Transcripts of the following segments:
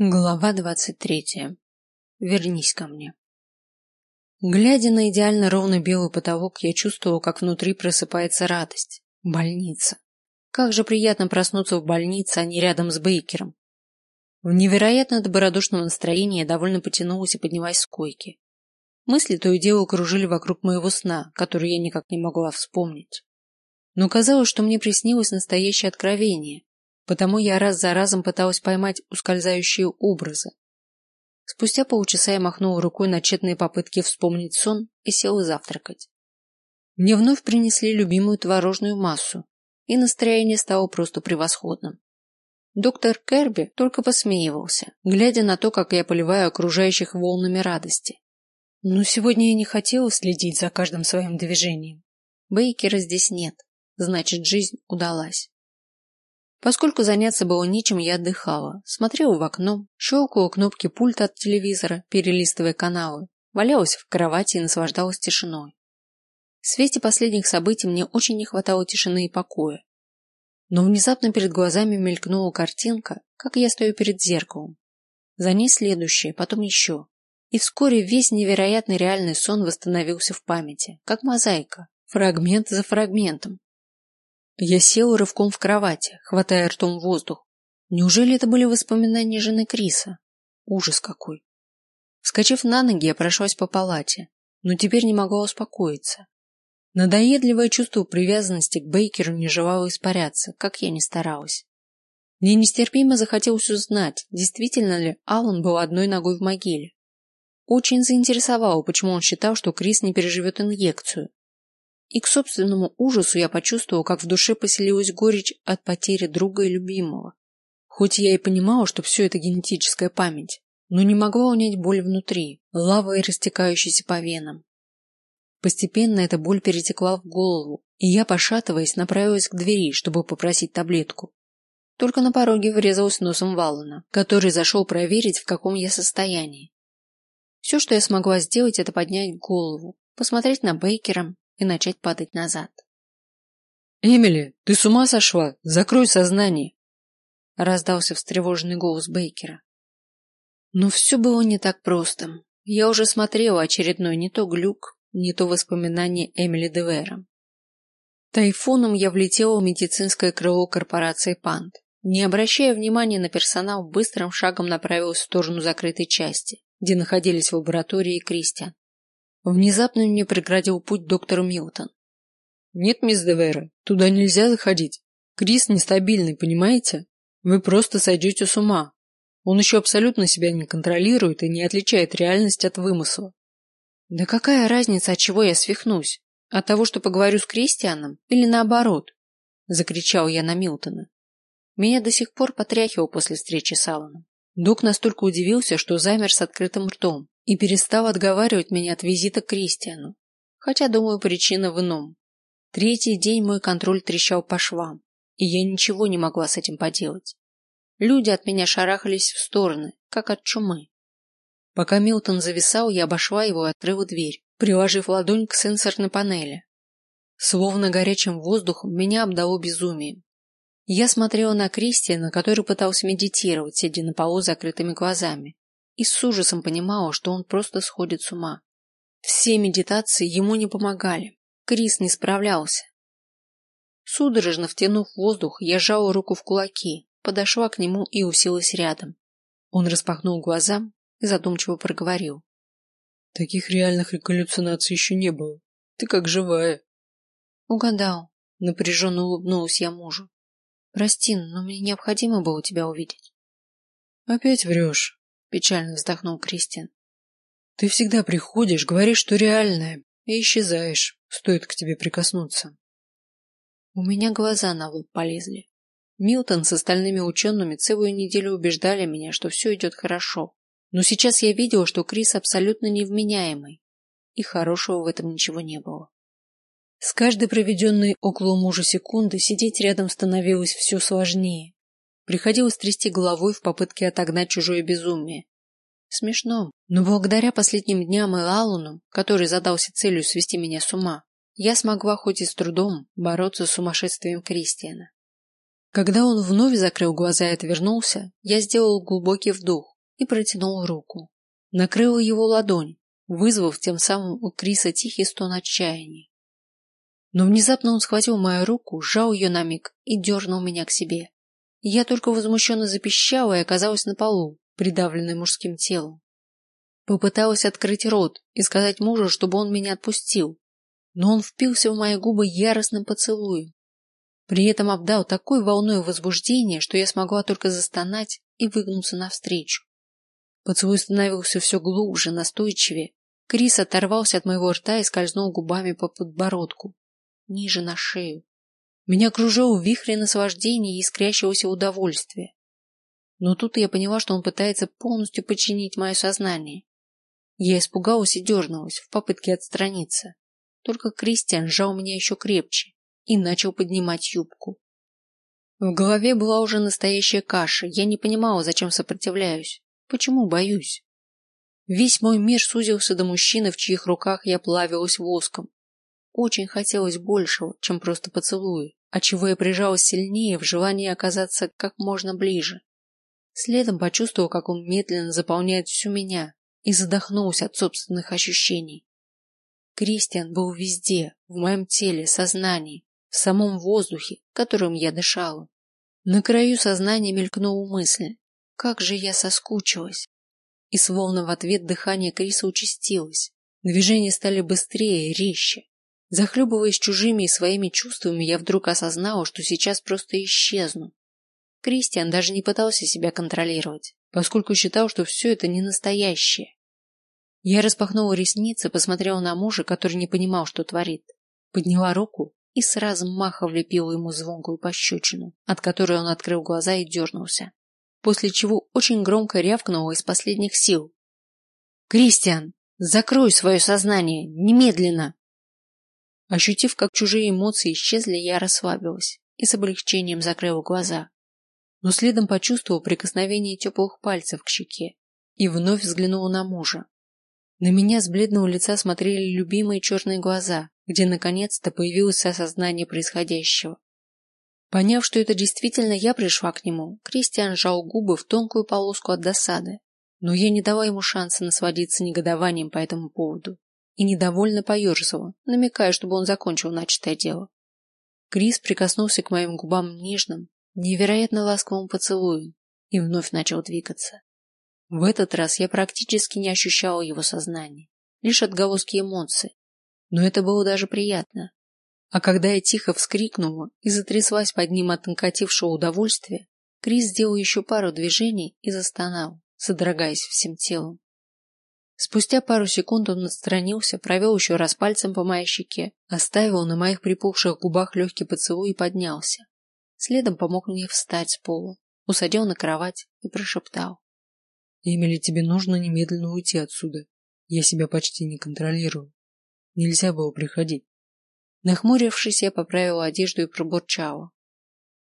Глава двадцать третья. Вернись ко мне. Глядя на идеально ровный белый потолок, я чувствовала, как внутри просыпается радость. Больница. Как же приятно проснуться в больнице, а не рядом с Бейкером. В невероятно добродушном настроении я довольно потянулась и поднялась с койки. Мысли то и дело кружили вокруг моего сна, который я никак не могла вспомнить. Но казалось, что мне приснилось настоящее откровение, потому я раз за разом пыталась поймать ускользающие образы. Спустя полчаса я махнула рукой на тщетные попытки вспомнить сон и села завтракать. Мне вновь принесли любимую творожную массу, и настроение стало просто превосходным. Доктор Керби только посмеивался, глядя на то, как я поливаю окружающих волнами радости. Но сегодня я не хотела следить за каждым своим движением. Бейкера здесь нет, значит, жизнь удалась. Поскольку заняться было нечем, я отдыхала, смотрела в окно, щелкала кнопки пульта от телевизора, перелистывая каналы, валялась в кровати и наслаждалась тишиной. В свете последних событий мне очень не хватало тишины и покоя. Но внезапно перед глазами мелькнула картинка, как я стою перед зеркалом. За ней следующее, потом еще. И вскоре весь невероятный реальный сон восстановился в памяти, как мозаика, фрагмент за фрагментом. Я сел рывком в кровати, хватая ртом воздух. Неужели это были воспоминания жены Криса? Ужас какой! Вскочив на ноги, я прошлась по палате, но теперь не могла успокоиться. Надоедливое чувство привязанности к Бейкеру не желало испаряться, как я ни старалась. Мне нестерпимо захотелось узнать, действительно ли Аллан был одной ногой в могиле. Очень заинтересовало, почему он считал, что Крис не переживет инъекцию, и к собственному ужасу я почувствовал, как в душе поселилась горечь от потери друга и любимого. Хоть я и понимала, что все это генетическая память, но не могла унять боль внутри, лавой растекающейся по венам. Постепенно эта боль перетекла в голову, и я, пошатываясь, направилась к двери, чтобы попросить таблетку. Только на пороге врезалась носом Валана, который зашел проверить, в каком я состоянии. Все, что я смогла сделать, это поднять голову, посмотреть на Бейкера и начать падать назад. Эмили, ты с ума сошла? Закрой сознание! Раздался встревоженный голос Бейкера. Но все было не так просто. Я уже смотрела очередной не то глюк, не то воспоминание Эмили Девера. Тайфуном я влетела в медицинское крыло корпорации Пант. Не обращая внимания на персонал, быстрым шагом направилась в сторону закрытой части, где находились лаборатории и Кристиан. Внезапно мне преградил путь доктор Милтон. Нет, мисс Девера, туда нельзя заходить. Крис нестабильный, понимаете? Вы просто сойдете с ума. Он еще абсолютно себя не контролирует и не отличает реальность от вымысла. Да какая разница, от чего я свихнусь? От того, что поговорю с Кристианом, или наоборот? Закричал я на Милтона. Меня до сих пор потряхивало после встречи с Алланом. Док настолько удивился, что замер с открытым ртом и перестал отговаривать меня от визита к Кристиану. Хотя, думаю, причина в ином. Третий день мой контроль трещал по швам, и я ничего не могла с этим поделать. Люди от меня шарахались в стороны, как от чумы. Пока Милтон зависал, я обошла его и открыла дверь, приложив ладонь к сенсорной панели. Словно горячим воздухом меня обдало безумием. Я смотрела на Кристиана, который пытался медитировать, сидя на полу с закрытыми глазами, и с ужасом понимала, что он просто сходит с ума. Все медитации ему не помогали. Крис не справлялся. Судорожно втянув воздух, я сжала руку в кулаки, подошла к нему и уселась рядом. Он распахнул глаза и задумчиво проговорил: "Таких реальных галлюцинаций еще не было. Ты как живая". Угадал. Напряженно улыбнулась я мужу. Прости, но мне необходимо было тебя увидеть. Опять врешь печально вздохнул Кристиан. Ты всегда приходишь, говоришь, что реальное, и исчезаешь, стоит к тебе прикоснуться. У меня глаза на лоб полезли. Милтон с остальными учеными целую неделю убеждали меня, что все идет хорошо, но сейчас я видела, что Крис абсолютно невменяемый, и хорошего в этом ничего не было. С каждой проведенной около мужа секунды сидеть рядом становилось все сложнее. Приходилось трясти головой в попытке отогнать чужое безумие. Смешно, но благодаря последним дням и Лалуну, который задался целью свести меня с ума, я смогла хоть и с трудом бороться с сумасшествием Кристиана. Когда он вновь закрыл глаза и отвернулся, я сделал глубокий вдох и протянул руку. Накрыл его ладонь, вызвав тем самым у Криса тихий стон отчаяния. Но внезапно он схватил мою руку, сжал ее на миг и дернул меня к себе. Я только возмущенно запищала и оказалась на полу, придавленной мужским телом. Попыталась открыть рот и сказать мужу, чтобы он меня отпустил, но он впился в мои губы яростным поцелуем. При этом обдал такой волной возбуждения, что я смогла только застонать и выгнуться навстречу. Поцелуй становился все глубже, настойчивее. Крис оторвался от моего рта и скользнул губами по подбородку, ниже на шею. Меня кружил в наслаждения и искрящегося удовольствия. Но тут я поняла, что он пытается полностью подчинить мое сознание. Я испугалась и дернулась в попытке отстраниться. Только Кристиан сжал меня еще крепче и начал поднимать юбку. В голове была уже настоящая каша. Я не понимала, зачем сопротивляюсь, почему боюсь. Весь мой мир сузился до мужчины, в чьих руках я плавилась воском. Очень хотелось большего, чем просто поцелуи, отчего я прижалась сильнее в желании оказаться как можно ближе. Следом почувствовал, как он медленно заполняет всю меня, и задохнулся от собственных ощущений. Кристиан был везде, в моем теле, сознании, в самом воздухе, которым я дышала. На краю сознания мелькнула мысль: как же я соскучилась. И словно в ответ дыхание Криса участилось, движения стали быстрее, резче. Захлебываясь чужими и своими чувствами, я вдруг осознала, что сейчас просто исчезну. Кристиан даже не пытался себя контролировать поскольку считал, что все это не настоящее. Я распахнула ресницы, посмотрела на мужа, который не понимал, что творит, подняла руку и сразу размаха влепила ему звонкую пощечину, от которой он открыл глаза и дернулся, после чего очень громко рявкнула из последних сил: "Кристиан, закрой свое сознание немедленно!" Ощутив, как чужие эмоции исчезли, я расслабилась и с облегчением закрыла глаза но следом почувствовал прикосновение теплых пальцев к щеке и вновь взглянул на мужа. На меня с бледного лица смотрели любимые черные глаза, где наконец-то появилось осознание происходящего. Поняв, что это действительно я пришла к нему, Кристиан сжал губы в тонкую полоску от досады, но я не дала ему шанса насладиться негодованием по этому поводу и недовольно поерзала, намекая, чтобы он закончил начатое дело. Крис прикоснулся к моим губам нежным, невероятно ласковым поцелуем и вновь начал двигаться. В этот раз я практически не ощущала его сознания, лишь отголоски эмоций, но это было даже приятно. А когда я тихо вскрикнула и затряслась под ним от накатившего удовольствия, Крис сделал еще пару движений и застонал, содрогаясь всем телом. Спустя пару секунд он отстранился, провел еще раз пальцем по моей щеке, оставил на моих припухших губах легкий поцелуй и поднялся. Следом помог мне встать с пола, усадил на кровать и прошептал: "Эмили, тебе нужно немедленно уйти отсюда. Я себя почти не контролирую. Нельзя было приходить". Нахмурившись, я поправила одежду и пробурчала: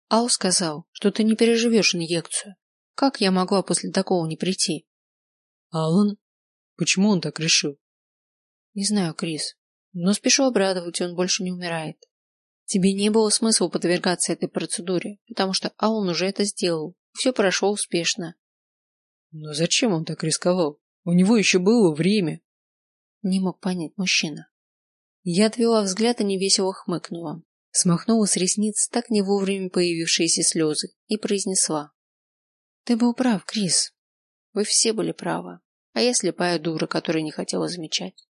"Ау сказал, что ты не переживешь инъекцию. Как я могла после такого не прийти?" Алан, почему он так решил? Не знаю, Крис, но спешу обрадовать, он больше не умирает. Тебе не было смысла подвергаться этой процедуре, потому что Аун уже это сделал. Все прошло успешно. Но зачем он так рисковал? У него еще было время. Не мог понять мужчина. Я отвела взгляд и невесело хмыкнула, смахнула с ресниц так не вовремя появившиеся слезы и произнесла: "Ты был прав, Крис. Вы все были правы, а я слепая дура, которая не хотела замечать".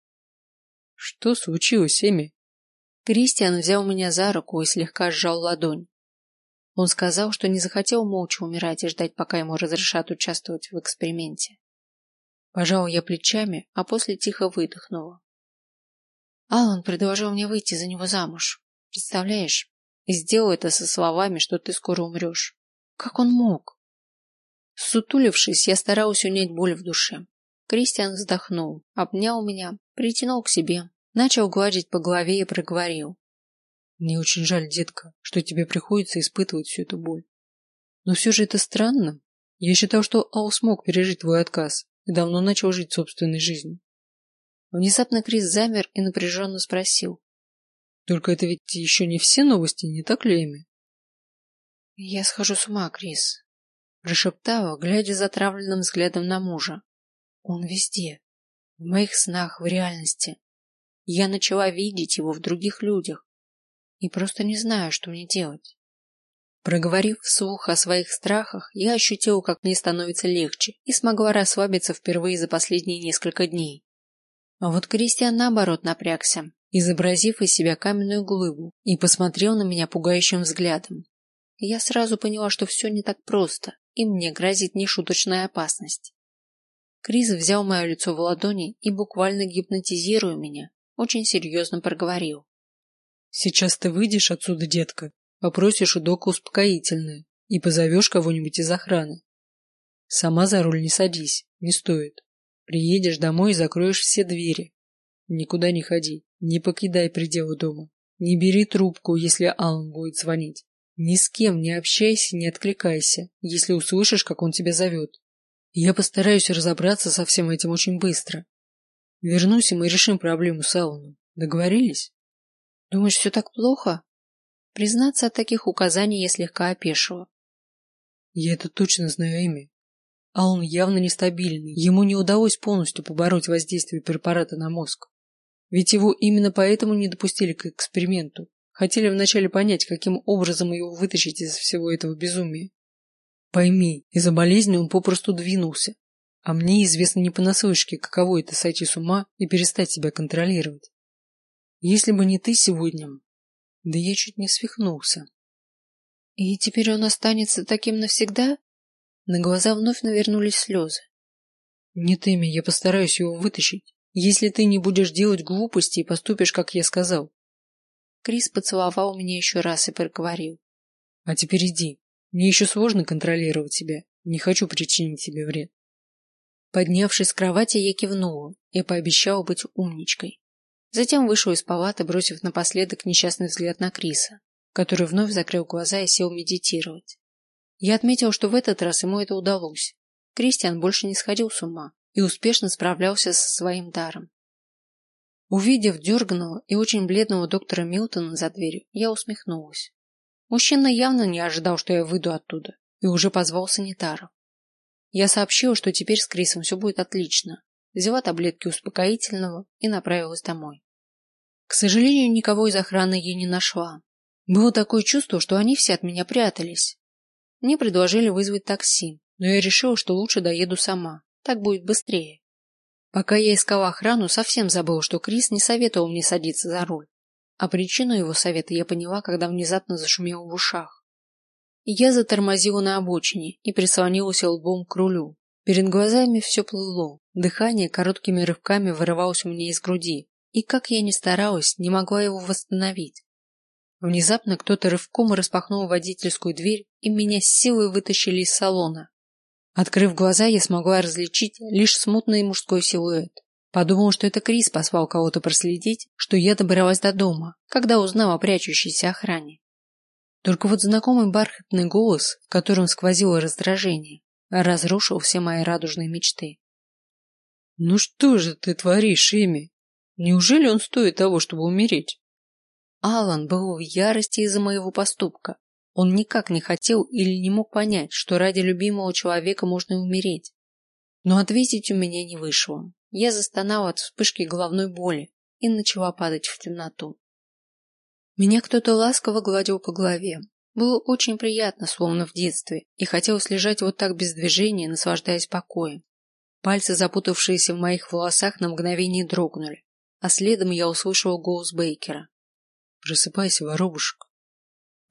Что случилось, Эми? Кристиан взял меня за руку и слегка сжал ладонь. Он сказал, что не захотел молча умирать и ждать, пока ему разрешат участвовать в эксперименте. Пожал я плечами, а после тихо выдохнула. Алан предложил мне выйти за него замуж. Представляешь? И сделал это со словами, что ты скоро умрешь. Как он мог? Сутулившись, я старалась унять боль в душе. Кристиан вздохнул, обнял меня, притянул к себе, Начал гладить по голове и проговорил: "Мне очень жаль, детка, что тебе приходится испытывать всю эту боль. Но все же это странно. Я считал, что Ал смог пережить твой отказ и давно начал жить собственной жизнью". Внезапно Крис замер и напряженно спросил: "Только это ведь еще не все новости, не так ли, Эми?" Я схожу с ума, Крис, прошептала, глядя затравленным взглядом на мужа. Он везде, в моих снах, в реальности. Я начала видеть его в других людях и просто не знаю, что мне делать. Проговорив вслух о своих страхах, я ощутила, как мне становится легче, и смогла расслабиться впервые за последние несколько дней. А вот Кристиан наоборот напрягся, изобразив из себя каменную глыбу, и посмотрел на меня пугающим взглядом. Я сразу поняла, что все не так просто, и мне грозит нешуточная опасность. Крис взял мое лицо в ладони и буквально гипнотизируя меня, очень серьезно проговорил: "Сейчас ты выйдешь отсюда, детка, попросишь у дока успокоительное и позовешь кого-нибудь из охраны. Сама за руль не садись, не стоит. Приедешь домой и закроешь все двери. Никуда не ходи, не покидай пределы дома. Не бери трубку, если Алан будет звонить. Ни с кем не общайся, не откликайся, если услышишь, как он тебя зовет. Я постараюсь разобраться со всем этим очень быстро. Вернусь, и мы решим проблему с Алланом. Договорились? Думаешь, все так плохо? Признаться, от таких указаний я слегка опешила. Я это точно знаю имя. А он явно нестабильный. Ему не удалось полностью побороть воздействие препарата на мозг. Ведь его именно поэтому не допустили к эксперименту. Хотели вначале понять, каким образом его вытащить из всего этого безумия. Пойми, из-за болезни он попросту двинулся. А мне известно не понаслышке, каково это сойти с ума и перестать себя контролировать. Если бы не ты сегодня, да я чуть не свихнулся. И теперь он останется таким навсегда? На глаза вновь навернулись слезы. Нет, Эми, я постараюсь его вытащить, если ты не будешь делать глупости и поступишь, как я сказал. Крис поцеловал меня еще раз и проговорил: "А теперь иди. Мне еще сложно контролировать себя. Не хочу причинить тебе вред". Поднявшись с кровати, я кивнула и пообещала быть умничкой. Затем вышел из палаты, бросив напоследок несчастный взгляд на Криса, который вновь закрыл глаза и сел медитировать. Я отметил, что в этот раз ему это удалось. Кристиан больше не сходил с ума и успешно справлялся со своим даром. Увидев дерганого и очень бледного доктора Милтона за дверью, я усмехнулась. Мужчина явно не ожидал, что я выйду оттуда, и уже позвал санитаров. Я сообщила, что теперь с Крисом все будет отлично, взяла таблетки успокоительного и направилась домой. К сожалению, никого из охраны я не нашла. Было такое чувство, что они все от меня прятались. Мне предложили вызвать такси, но я решила, что лучше доеду сама. Так будет быстрее. Пока я искала охрану, совсем забыла, что Крис не советовал мне садиться за руль. А причину его совета я поняла, когда внезапно зашумело в ушах. Я затормозила на обочине и прислонилась лбом к рулю. Перед глазами все плыло, дыхание короткими рывками вырывалось у меня из груди, и как я ни старалась, не могла его восстановить. Внезапно кто-то рывком распахнул водительскую дверь, и меня с силой вытащили из салона. Открыв глаза, я смогла различить лишь смутный мужской силуэт. Подумала, что это Крис послал кого-то проследить, что я добралась до дома, когда узнала о прячущейся охране. Только вот знакомый бархатный голос, в котором сквозило раздражение, разрушил все мои радужные мечты. Ну что же ты творишь, Эми? Неужели он стоит того, чтобы умереть? Алан был в ярости из-за моего поступка. Он никак не хотел или не мог понять, что ради любимого человека можно умереть. Но ответить у меня не вышло. Я застонала от вспышки головной боли и начала падать в темноту. Меня кто-то ласково гладил по голове. Было очень приятно, словно в детстве, и хотелось лежать вот так без движения, наслаждаясь покоем. Пальцы, запутавшиеся в моих волосах, на мгновение дрогнули а следом я услышала голос Бейкера. Просыпайся, воробушек.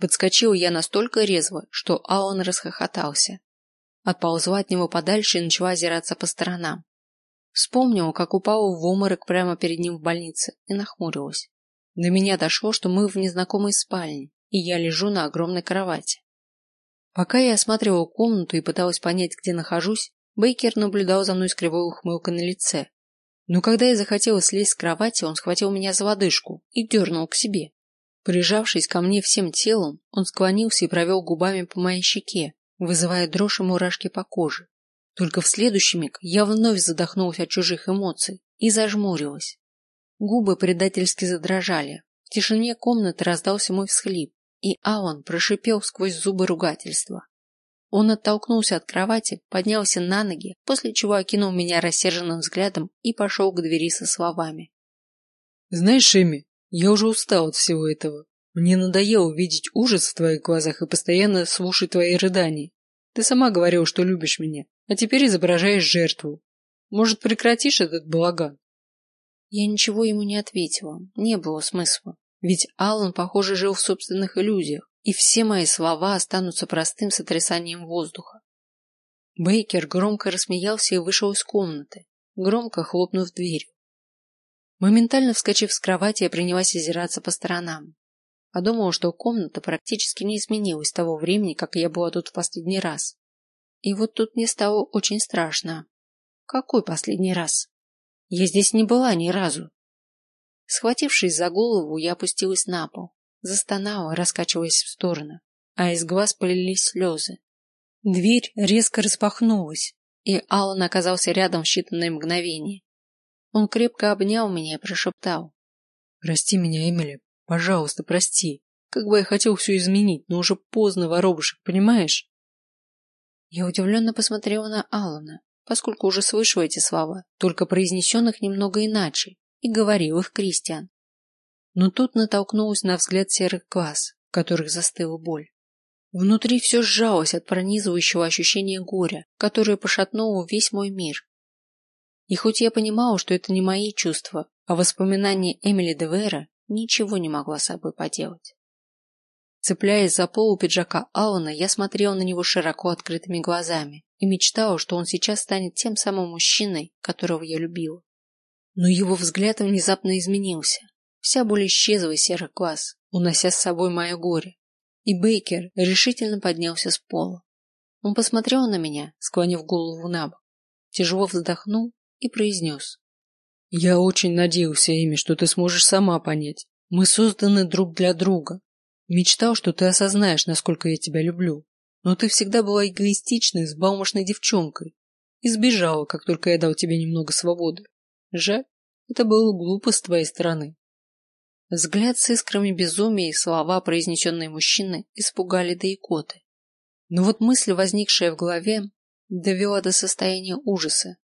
Подскочил я настолько резво, что Алан расхохотался. Отползла от него подальше и начала озираться по сторонам. Вспомнила, как упала в обморок прямо перед ним в больнице, и нахмурилась. До меня дошло, что мы в незнакомой спальне, и я лежу на огромной кровати. Пока я осматривала комнату и пыталась понять, где нахожусь, Бейкер наблюдал за мной с кривой ухмылкой на лице, но когда я захотела слезть с кровати, он схватил меня за лодыжку и дернул к себе. Прижавшись ко мне всем телом, он склонился и провел губами по моей щеке, вызывая дрожь и мурашки по коже. Только в следующий миг я вновь задохнулась от чужих эмоций и зажмурилась. Губы предательски задрожали. В тишине комнаты раздался мой всхлип, и Алан прошипел сквозь зубы ругательства. Он оттолкнулся от кровати, поднялся на ноги, после чего окинул меня рассерженным взглядом и пошел к двери со словами. «Знаешь, Эми, я уже устал от всего этого. Мне надоело видеть ужас в твоих глазах и постоянно слушать твои рыдания. Ты сама говорила, что любишь меня, а теперь изображаешь жертву. Может, прекратишь этот балаган?» Я ничего ему не ответила, не было смысла. Ведь Аллан, похоже, жил в собственных иллюзиях и все мои слова останутся простым сотрясанием воздуха. Бейкер громко рассмеялся и вышел из комнаты, громко хлопнув дверью. Моментально вскочив с кровати, я принялась озираться по сторонам. Подумала, что комната практически не изменилась с того времени, как я была тут в последний раз. И вот тут мне стало очень страшно. Какой последний раз? Я здесь не была ни разу. Схватившись за голову, я опустилась на пол застонала, раскачиваясь в стороны, а из глаз полились слезы. Дверь резко распахнулась, и Аллан оказался рядом в считанные мгновения. Он крепко обнял меня и прошептал. «Прости меня, Эмили, пожалуйста, прости. Как бы я хотел все изменить, но уже поздно, воробушек, понимаешь?» Я удивленно посмотрела на Алана, поскольку уже слышала эти слова, только произнесенных немного иначе, и говорил их Кристиан но тут натолкнулась на взгляд серых глаз, в которых застыла боль. Внутри все сжалось от пронизывающего ощущения горя, которое пошатнуло весь мой мир. И хоть я понимала, что это не мои чувства, а воспоминания Эмили де Вера, ничего не могла с собой поделать. Цепляясь за полу пиджака Алана, я смотрела на него широко открытыми глазами и мечтала, что он сейчас станет тем самым мужчиной, которого я любила. Но его взгляд внезапно изменился. Вся боль исчезла из серых глаз, унося с собой мое горе. И Бейкер решительно поднялся с пола. Он посмотрел на меня, склонив голову на бок, тяжело вздохнул и произнес. «Я очень надеялся, Эми, что ты сможешь сама понять. Мы созданы друг для друга. Мечтал, что ты осознаешь, насколько я тебя люблю. Но ты всегда была эгоистичной, взбалмошной девчонкой. И сбежала, как только я дал тебе немного свободы. Жаль, это было глупо с твоей стороны. Взгляд с искрами безумия и слова, произнесенные мужчины, испугали до икоты. Но вот мысль, возникшая в голове, довела до состояния ужаса.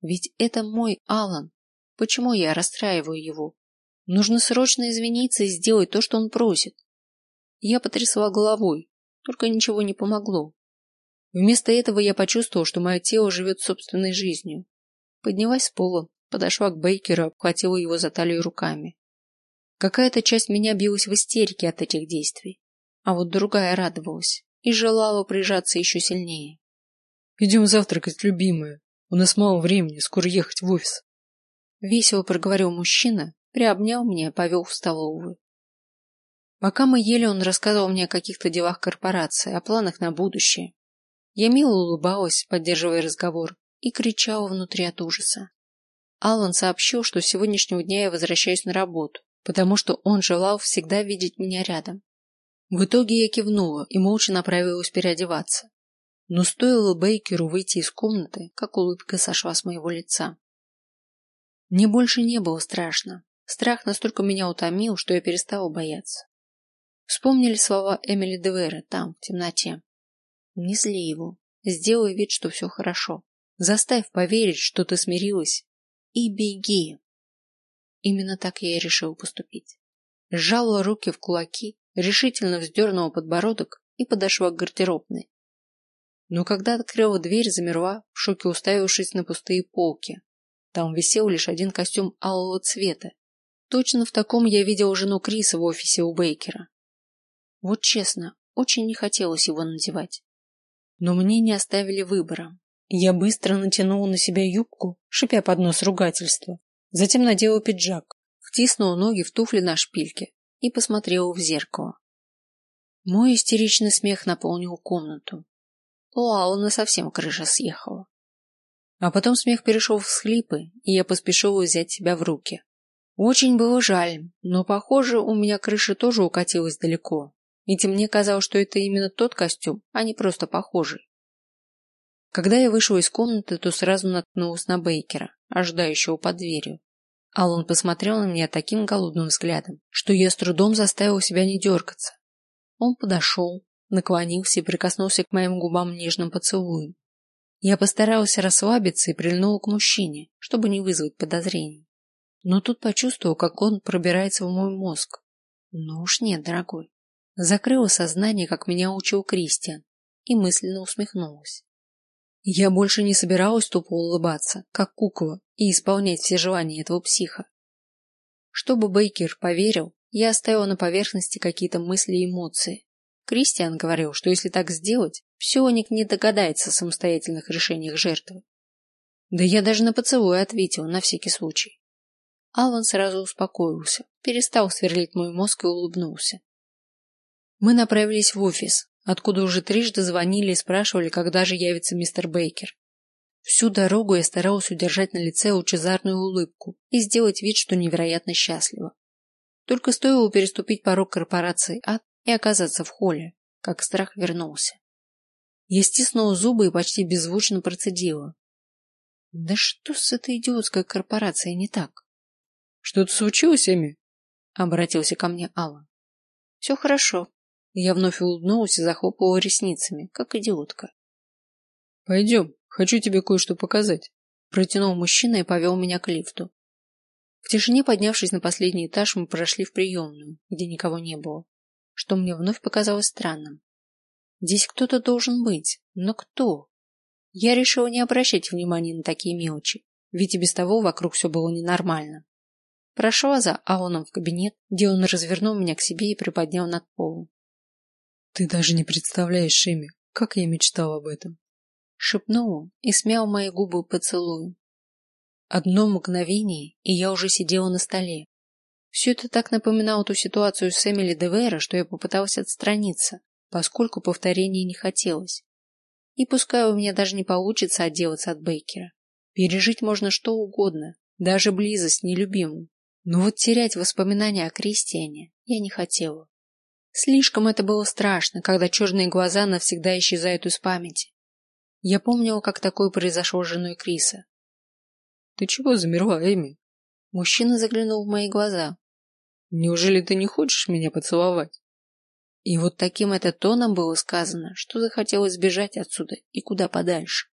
Ведь это мой Алан. Почему я расстраиваю его? Нужно срочно извиниться и сделать то, что он просит. Я потрясла головой, только ничего не помогло. Вместо этого я почувствовала, что мое тело живет собственной жизнью. Поднялась с пола, подошла к Бейкеру, обхватила его за талию руками. Какая-то часть меня билась в истерике от этих действий, а вот другая радовалась и желала прижаться еще сильнее. «Идем завтракать, любимая. У нас мало времени, скоро ехать в офис». Весело проговорил мужчина, приобнял меня и повел в столовую. Пока мы ели, он рассказывал мне о каких-то делах корпорации, о планах на будущее. Я мило улыбалась, поддерживая разговор, и кричала внутри от ужаса. Аллан сообщил, что с сегодняшнего дня я возвращаюсь на работу, потому что он желал всегда видеть меня рядом. В итоге я кивнула и молча направилась переодеваться. Но стоило Бейкеру выйти из комнаты, как улыбка сошла с моего лица. Мне больше не было страшно. Страх настолько меня утомил, что я перестала бояться. Вспомнили слова Эмили Девера там, в темноте. Не зли его. Сделай вид, что все хорошо. Заставь поверить, что ты смирилась. И беги. Именно так я и решил поступить. Сжала руки в кулаки, решительно вздернула подбородок и подошла к гардеробной. Но когда открыла дверь, замерла, в шоке уставившись на пустые полки. Там висел лишь один костюм алого цвета. Точно в таком я видел жену Криса в офисе у Бейкера. Вот честно, очень не хотелось его надевать. Но мне не оставили выбора. Я быстро натянула на себя юбку, шипя под нос ругательства, Затем надела пиджак, втиснула ноги в туфли на шпильке и посмотрела в зеркало. Мой истеричный смех наполнил комнату. У Алана совсем крыша съехала. А потом смех перешел в всхлипы, и я поспешила взять себя в руки. Очень было жаль, но, похоже, у меня крыша тоже укатилась далеко. Ведь мне казалось, что это именно тот костюм, а не просто похожий. Когда я вышла из комнаты, то сразу наткнулась на Бейкера, ожидающего под дверью. Аллан посмотрел на меня таким голодным взглядом, что я с трудом заставила себя не дергаться. Он подошел, наклонился и прикоснулся к моим губам нежным поцелуем. Я постарался расслабиться и прильнул к мужчине, чтобы не вызвать подозрений. Но тут почувствовал, как он пробирается в мой мозг. Ну уж нет, дорогой. Закрыла сознание, как меня учил Кристиан, и мысленно усмехнулась. Я больше не собиралась тупо улыбаться, как кукла, и исполнять все желания этого психа. Чтобы Бейкер поверил, я оставила на поверхности какие-то мысли и эмоции. Кристиан говорил, что если так сделать, псионик не догадается о самостоятельных решениях жертвы. Да я даже на поцелуй ответил, на всякий случай. Алан сразу успокоился, перестал сверлить мой мозг и улыбнулся. Мы направились в офис, откуда уже трижды звонили и спрашивали, когда же явится мистер Бейкер. Всю дорогу я старался удержать на лице лучезарную улыбку и сделать вид, что невероятно счастлива. Только стоило переступить порог корпорации ад и оказаться в холле, как страх вернулся. Я стиснула зубы и почти беззвучно процедила. Да что с этой идиотской корпорацией не так? Что-то случилось, Эми? Обратился ко мне Алла. Все хорошо. Я вновь улыбнулась и захлопала ресницами, как идиотка. Пойдем, хочу тебе кое-что показать. Протянул мужчина и повел меня к лифту. В тишине, поднявшись на последний этаж, мы прошли в приемную, где никого не было, что мне вновь показалось странным. Здесь кто-то должен быть, но кто? Я решила не обращать внимания на такие мелочи, ведь и без того вокруг все было ненормально. Прошла за Алоном в кабинет, где он развернул меня к себе и приподнял над полом. Ты даже не представляешь, Шими, как я мечтал об этом. Шепнул и смял мои губы поцелуем. Одно мгновение, и я уже сидела на столе. Все это так напоминало ту ситуацию с Эмили Девера, что я попыталась отстраниться, поскольку повторения не хотелось. И пускай у меня даже не получится отделаться от Бейкера. Пережить можно что угодно, даже близость с. Но вот терять воспоминания о Кристиане я не хотела. Слишком это было страшно, когда черные глаза навсегда исчезают из памяти. Я помнила, как такое произошло с женой Криса. Ты чего замерла, Эми? Мужчина заглянул в мои глаза. Неужели ты не хочешь меня поцеловать? И вот таким это тоном было сказано, что захотелось сбежать отсюда и куда подальше.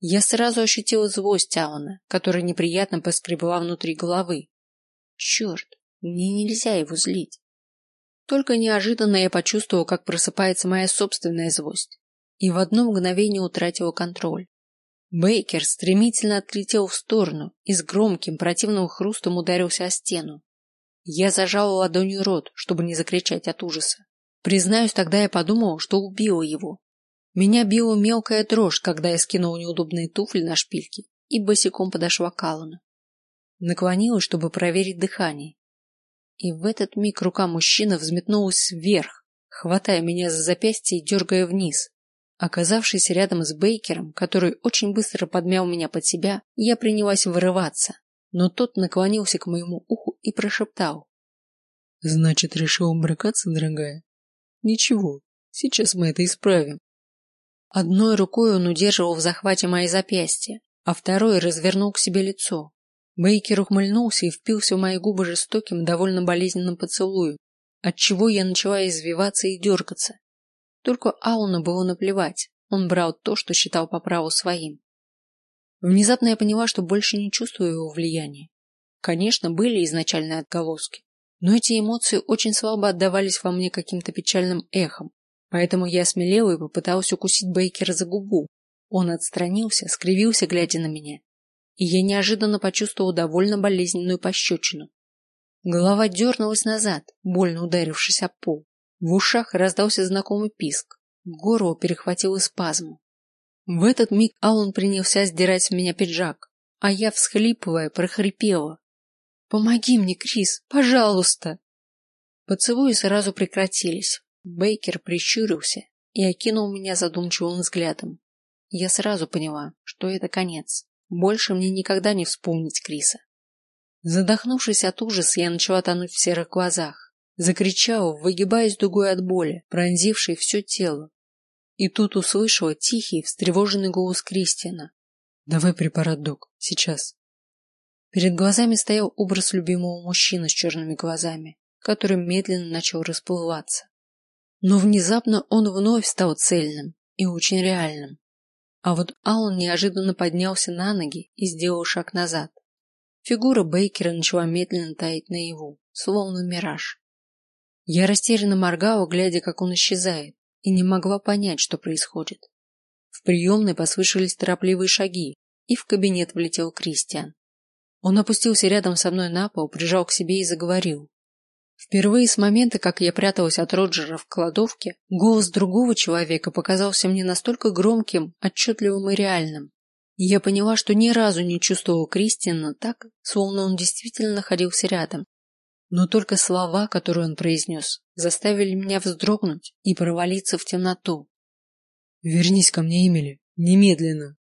Я сразу ощутила злость Алана, которая неприятно поскребла внутри головы. Черт, мне нельзя его злить. Только неожиданно я почувствовала, как просыпается моя собственная злость, и в одно мгновение утратила контроль. Бейкер стремительно отлетел в сторону и с громким противным хрустом ударился о стену. Я зажала ладонью рот, чтобы не закричать от ужаса. Признаюсь, тогда я подумала, что убила его. Меня била мелкая дрожь, когда я скинула неудобные туфли на шпильки и босиком подошла к Аллану. Наклонилась, чтобы проверить дыхание. И в этот миг рука мужчины взметнулась вверх, хватая меня за запястье и дергая вниз. Оказавшись рядом с Бейкером, который очень быстро подмял меня под себя, я принялась вырываться, но тот наклонился к моему уху и прошептал: "Значит, решил бракаться, дорогая? Ничего, сейчас мы это исправим". Одной рукой он удерживал в захвате мои запястья, а второй развернул к себе лицо. Бейкер ухмыльнулся и впился в мои губы жестоким, довольно болезненным поцелуем, от чего я начала извиваться и дергаться. Только Ауна было наплевать. Он брал то, что считал по праву своим. Внезапно я поняла, что больше не чувствую его влияния. Конечно, были изначальные отголоски, но эти эмоции очень слабо отдавались во мне каким-то печальным эхом, поэтому я смелела и попыталась укусить Бейкера за губу. Он отстранился, скривился, глядя на меня, и я неожиданно почувствовала довольно болезненную пощечину. Голова дернулась назад, больно ударившись о пол. В ушах раздался знакомый писк, горло перехватило спазм. В этот миг Аллан принялся сдирать с меня пиджак, а я, всхлипывая, прохрипела: "Помоги мне, Крис, пожалуйста!" Поцелуи сразу прекратились. Бейкер прищурился и окинул меня задумчивым взглядом. Я сразу поняла, что это конец. Больше мне никогда не вспомнить Криса. Задохнувшись от ужаса, я начала тонуть в серых глазах закричал, выгибаясь дугой от боли, пронзившей все тело. И тут услышала тихий, встревоженный голос Кристиана. Давай препарат, док, сейчас. Перед глазами стоял образ любимого мужчины с черными глазами, который медленно начал расплываться. Но внезапно он вновь стал цельным и очень реальным. А вот Аллан неожиданно поднялся на ноги и сделал шаг назад. Фигура Бейкера начала медленно таять наяву, словно мираж. Я растерянно моргала, глядя, как он исчезает, и не могла понять, что происходит. В приемной послышались торопливые шаги, и в кабинет влетел Кристиан. Он опустился рядом со мной на пол, прижал к себе и заговорил. Впервые с момента, как я пряталась от Роджера в кладовке, голос другого человека показался мне настолько громким, отчетливым и реальным. Я поняла, что ни разу не чувствовала Кристиана так, словно он действительно находился рядом. Но только слова, которые он произнес, заставили меня вздрогнуть и провалиться в темноту. Вернись ко мне, Эмили, немедленно.